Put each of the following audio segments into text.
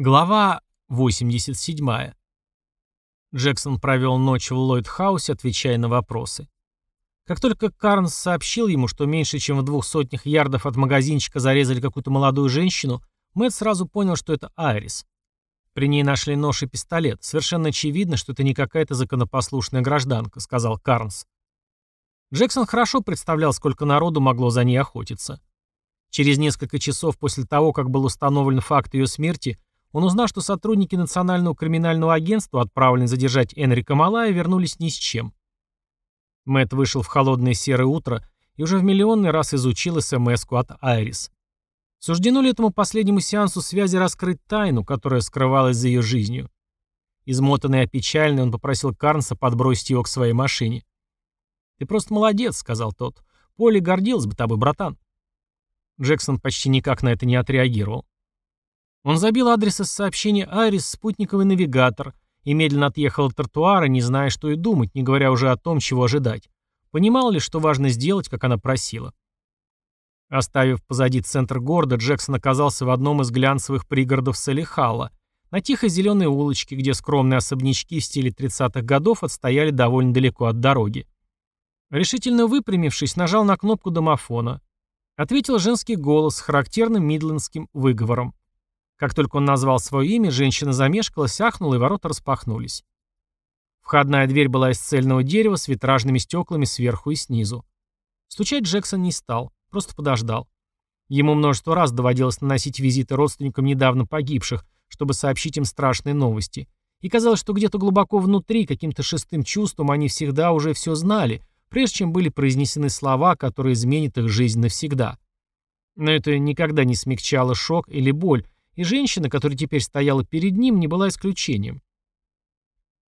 Глава 87. Джексон провел ночь в Ллойд-хаусе, отвечая на вопросы. Как только Карнс сообщил ему, что меньше чем в двух сотнях ярдов от магазинчика зарезали какую-то молодую женщину, Мэтт сразу понял, что это Айрис. При ней нашли нож и пистолет. Совершенно очевидно, что это не какая-то законопослушная гражданка, сказал Карнс. Джексон хорошо представлял, сколько народу могло за ней охотиться. Через несколько часов после того, как был установлен факт ее смерти, он узнал, что сотрудники Национального криминального агентства, отправленные задержать Энрика Малая, вернулись ни с чем. Мэтт вышел в холодное серое утро и уже в миллионный раз изучил СМС-ку от Айрис. Суждено ли этому последнему сеансу связи раскрыть тайну, которая скрывалась за ее жизнью? Измотанный и опечальный, он попросил Карнса подбросить его к своей машине. «Ты просто молодец», — сказал тот. «Поле гордилась бы тобой, братан». Джексон почти никак на это не отреагировал. Он забил адрес из сообщения Айрис спутниковый навигатор и медленно отъехал от тротуара, не зная, что и думать, не говоря уже о том, чего ожидать. Понимал ли, что важно сделать, как она просила. Оставив позади центр города, Джексон оказался в одном из глянцевых пригородов Салихала, на тихой зеленой улочке, где скромные особнячки в стиле 30-х годов отстояли довольно далеко от дороги. Решительно выпрямившись, нажал на кнопку домофона. Ответил женский голос с характерным мидлендским выговором. Как только он назвал свое имя, женщина замешкалась, ахнула, и ворота распахнулись. Входная дверь была из цельного дерева с витражными стеклами сверху и снизу. Стучать Джексон не стал, просто подождал. Ему множество раз доводилось наносить визиты родственникам недавно погибших, чтобы сообщить им страшные новости. И казалось, что где-то глубоко внутри, каким-то шестым чувством, они всегда уже все знали, прежде чем были произнесены слова, которые изменят их жизнь навсегда. Но это никогда не смягчало шок или боль, и женщина, которая теперь стояла перед ним, не была исключением.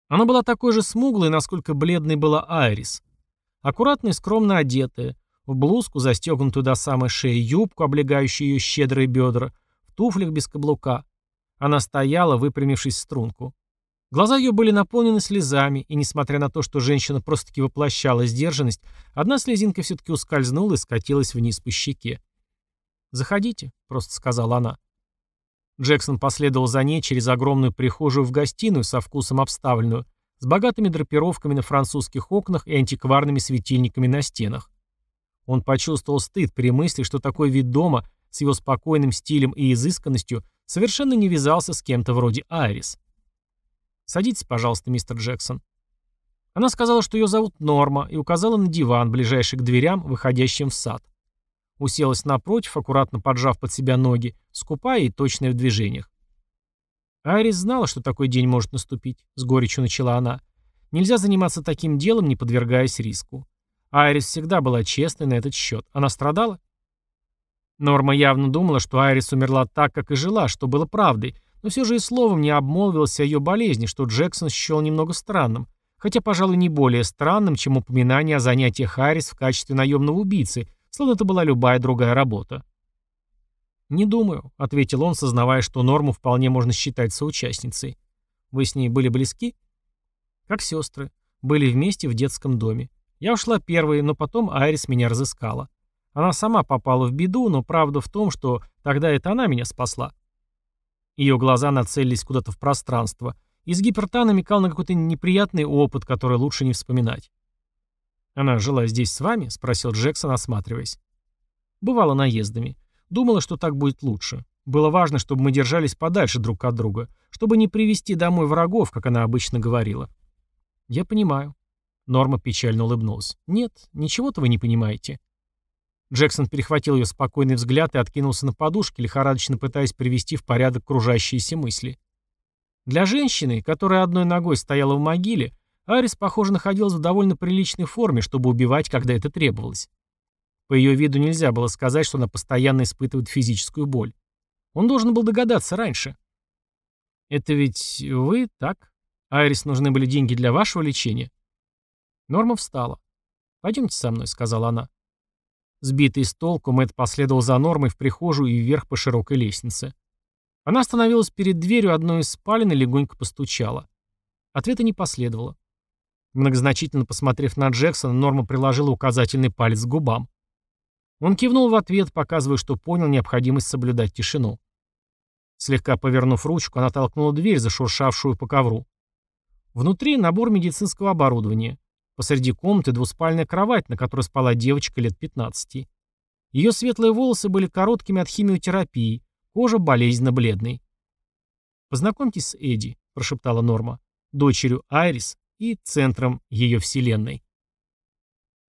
Она была такой же смуглой, насколько бледной была Айрис. Аккуратно и скромно одетая, в блузку, застегнутую до самой шеи, юбку, облегающую ее щедрые бедра, в туфлях без каблука. Она стояла, выпрямившись в струнку. Глаза ее были наполнены слезами, и несмотря на то, что женщина просто-таки воплощала сдержанность, одна слезинка все-таки ускользнула и скатилась вниз по щеке. «Заходите», — просто сказала она. Джексон последовал за ней через огромную прихожую в гостиную со вкусом обставленную, с богатыми драпировками на французских окнах и антикварными светильниками на стенах. Он почувствовал стыд при мысли, что такой вид дома с его спокойным стилем и изысканностью совершенно не вязался с кем-то вроде Айрис. «Садитесь, пожалуйста, мистер Джексон». Она сказала, что ее зовут Норма, и указала на диван, ближайший к дверям, выходящим в сад. Уселась напротив, аккуратно поджав под себя ноги, скупая и точная в движениях. Айрис знала, что такой день может наступить, с горечью начала она. Нельзя заниматься таким делом, не подвергаясь риску. Айрис всегда была честной на этот счет. Она страдала? Норма явно думала, что Айрис умерла так, как и жила, что было правдой, но все же и словом не обмолвилась о ее болезни, что Джексон счел немного странным, хотя, пожалуй, не более странным, чем упоминание о занятиях Айрис в качестве наемного убийцы, словно это была любая другая работа. «Не думаю», — ответил он, сознавая, что Норму вполне можно считать соучастницей. «Вы с ней были близки?» «Как сестры. Были вместе в детском доме. Я ушла первой, но потом Айрис меня разыскала. Она сама попала в беду, но правда в том, что тогда это она меня спасла». Ее глаза нацелились куда-то в пространство. Изгиб рта намекал на какой-то неприятный опыт, который лучше не вспоминать. «Она жила здесь с вами?» — спросил Джексон, осматриваясь. «Бывало наездами. Думала, что так будет лучше. Было важно, чтобы мы держались подальше друг от друга, чтобы не привести домой врагов, как она обычно говорила». «Я понимаю». Норма печально улыбнулась. «Нет, ничего-то вы не понимаете». Джексон перехватил ее спокойный взгляд и откинулся на подушке, лихорадочно пытаясь привести в порядок кружащиеся мысли. Для женщины, которая одной ногой стояла в могиле, Арис, похоже, находилась в довольно приличной форме, чтобы убивать, когда это требовалось. По ее виду нельзя было сказать, что она постоянно испытывает физическую боль. Он должен был догадаться раньше. «Это ведь вы, так? Айрис нужны были деньги для вашего лечения?» Норма встала. «Пойдемте со мной», — сказала она. Сбитый с толку, Мэтт последовал за Нормой в прихожую и вверх по широкой лестнице. Она остановилась перед дверью одной из спален и легонько постучала. Ответа не последовало. Многозначительно посмотрев на Джексона, Норма приложила указательный палец к губам. Он кивнул в ответ, показывая, что понял необходимость соблюдать тишину. Слегка повернув ручку, она толкнула дверь, зашуршавшую по ковру. Внутри набор медицинского оборудования. Посреди комнаты двуспальная кровать, на которой спала девочка лет 15. Ее светлые волосы были короткими от химиотерапии, кожа болезненно бледной. «Познакомьтесь с Эдди», — прошептала Норма, дочерью Айрис и центром ее вселенной.